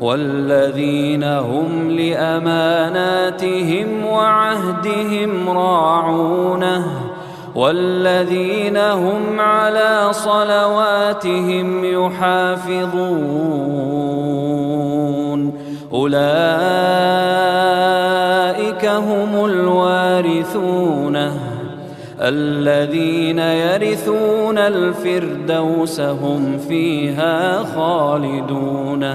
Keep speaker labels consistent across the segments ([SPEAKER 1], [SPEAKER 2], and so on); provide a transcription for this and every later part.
[SPEAKER 1] والذين هم لأماناتهم وعهدهم راعون والذين هم على صلواتهم يحافظون أولئك هم الوارثون الذين يرثون الفردوس هم فيها خالدون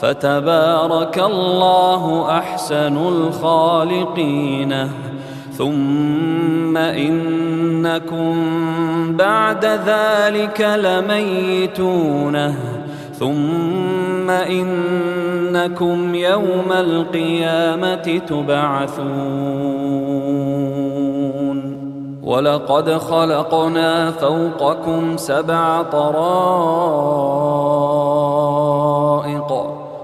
[SPEAKER 1] فتبارك الله أحسن الخالقين. ثم إنكم بعد ذلك لميتون. ثم إنكم يوم القيامة تبعثون. ولقد خلقنا فوقكم سبع طرائق.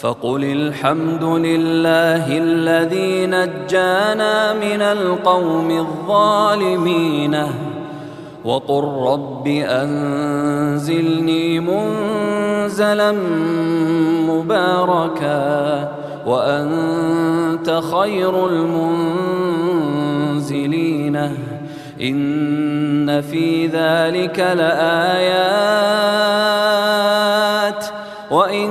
[SPEAKER 1] فقل الحمد لله الذي نجانا من القوم الظالمين. وقل رب أنزلني منزلا مباركا وأنت خير المنزلين. إن في ذلك لآيات. وإن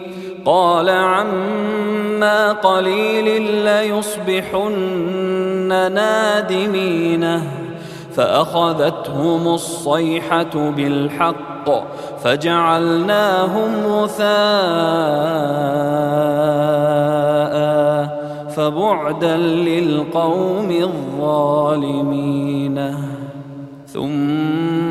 [SPEAKER 1] قال عما قليل ليصبحن نادمين. فأخذتهم الصيحة بالحق فجعلناهم غثاء فبعدا للقوم الظالمين. ثم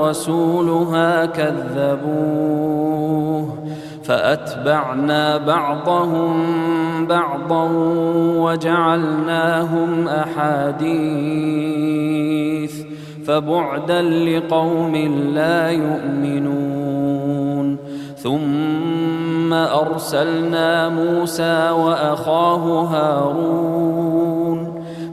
[SPEAKER 1] رسولها كذبوه فأتبعنا بعضهم بعضا وجعلناهم أحاديث. فبعدا لقوم لا يؤمنون. ثم أرسلنا موسى وأخاه هارون.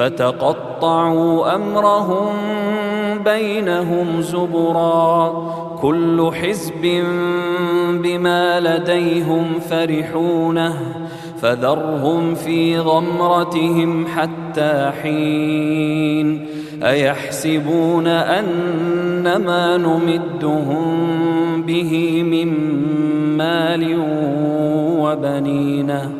[SPEAKER 1] فتقطعوا أمرهم بينهم زبرا. كل حزب بما لديهم فرحونه فذرهم في غمرتهم حتى حين. أيحسبون ان ما نمدهم به من مال وبنين؟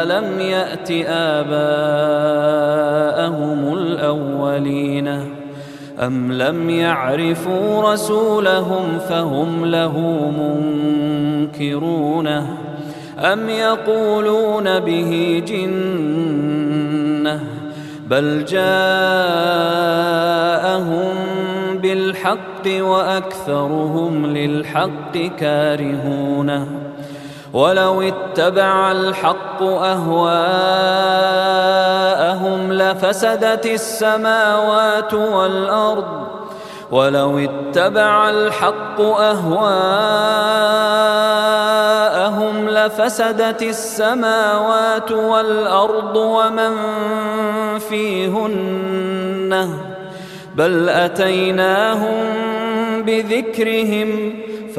[SPEAKER 1] ما لم يأت آباءهم الأولين أم لم يعرفوا رسولهم فهم له منكرونه أم يقولون به جنة بل جاءهم بالحق وأكثرهم للحق كارهونه ولو اتبع الحق أهواءهم لفسدت السماوات والأرض. ولو اتبع الحق أهواءهم لفسدت السماوات والأرض ومن فيهن. بل أتيناهم بذكرهم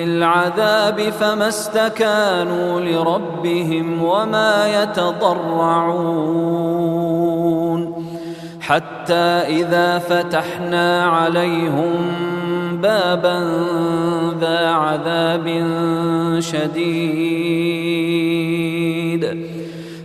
[SPEAKER 1] بالعذاب فما استكانوا لربهم وما يتضرعون. حتى إذا فتحنا عليهم بابا ذا عذاب شديد.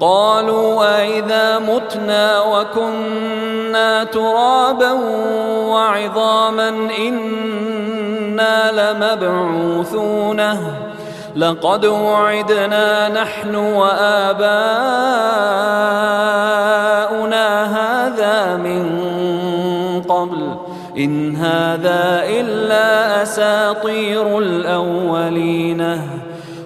[SPEAKER 1] قالوا أئذا متنا وكنا ترابا وعظاما إنا لمبعوثون. لقد وعدنا نحن وآباؤنا هذا من قبل. إن هذا إلا أساطير الأولين.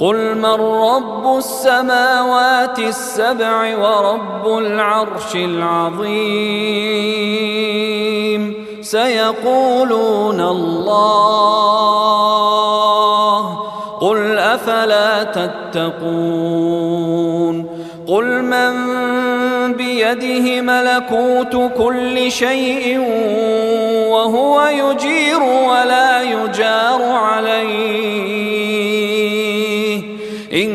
[SPEAKER 1] قل من رب السماوات السبع ورب العرش العظيم سيقولون الله قل أفلا تتقون قل من بيده ملكوت كل شيء وهو يجير ولا يجار عليه إن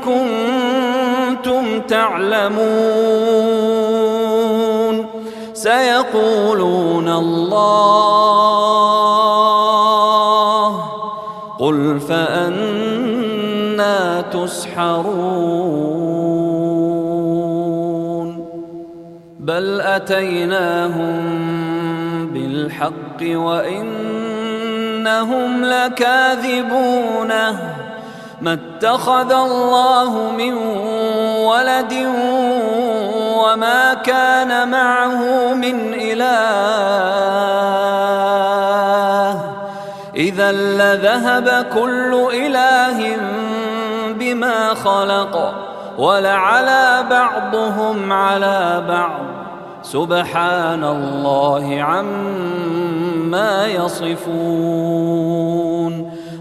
[SPEAKER 1] كنتم تعلمون سيقولون الله قل فأنا تسحرون بل أتيناهم بالحق وإنهم لكاذبون ما اتخذ الله من ولد وما كان معه من إله. إذا لذهب كل إله بما خلق ولعلى بعضهم على بعض. سبحان الله عما يصفون.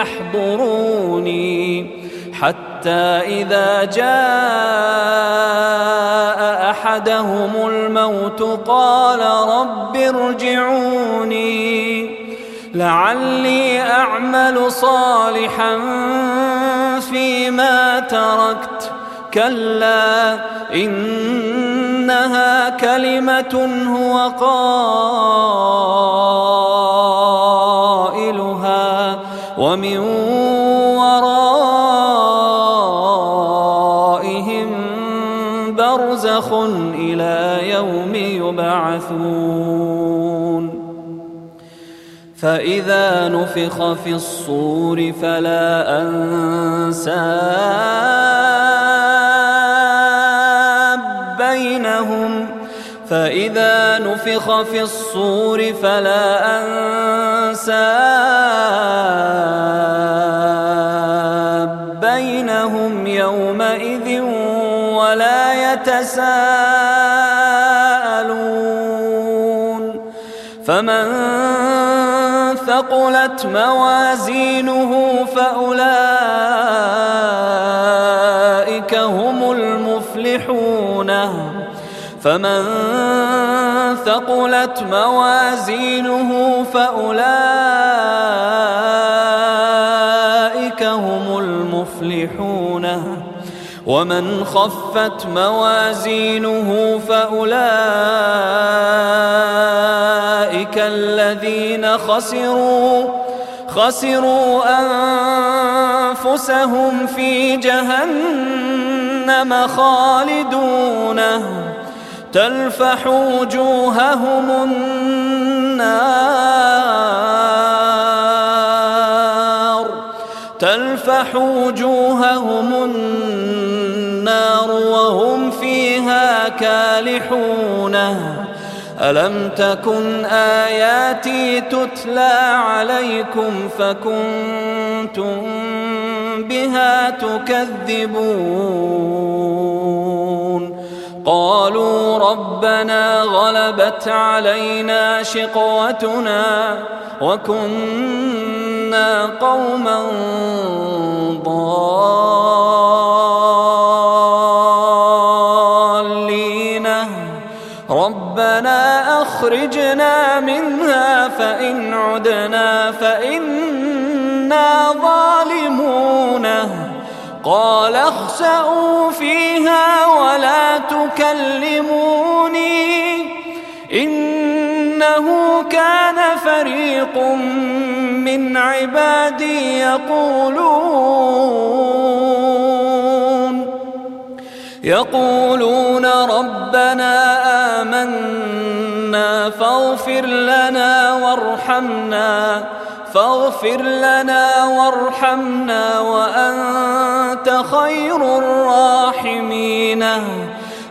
[SPEAKER 1] يحضروني حتى إذا جاء أحدهم الموت قال رب ارجعوني لعلي أعمل صالحا فيما تركت. كلا إنها كلمة هو قائلها ومن ورائهم برزخ إلى يوم يبعثون. فإذا نفخ في الصور فلا أنساب بينهم. فإذا نفخ في الصور فلا أنساب يومئذ ولا يتساءلون. فمن ثقلت موازينه فأولئك هم المفلحون. فمن ثقلت موازينه فأولئك المفلحون. ومن خفت موازينه فأولئك الذين خسروا خسروا أنفسهم في جهنم خالدون. تلفح وجوههم النار. تلفح وجوههم النار وهم فيها كالحون. ألم تكن آياتي تتلى عليكم فكنتم بها تكذبون؟ قالوا ربنا غلبت علينا شقوتنا وكنا قوما ضالين ربنا أخرجنا منها فإن عدنا فإنا ظالمون قال اخسأوا فيها ولا تكلموني إنه كان فريق من عبادي يقولون يقولون ربنا آمنا فاغفر لنا وارحمنا فاغفر لنا وارحمنا وأنت خير الراحمين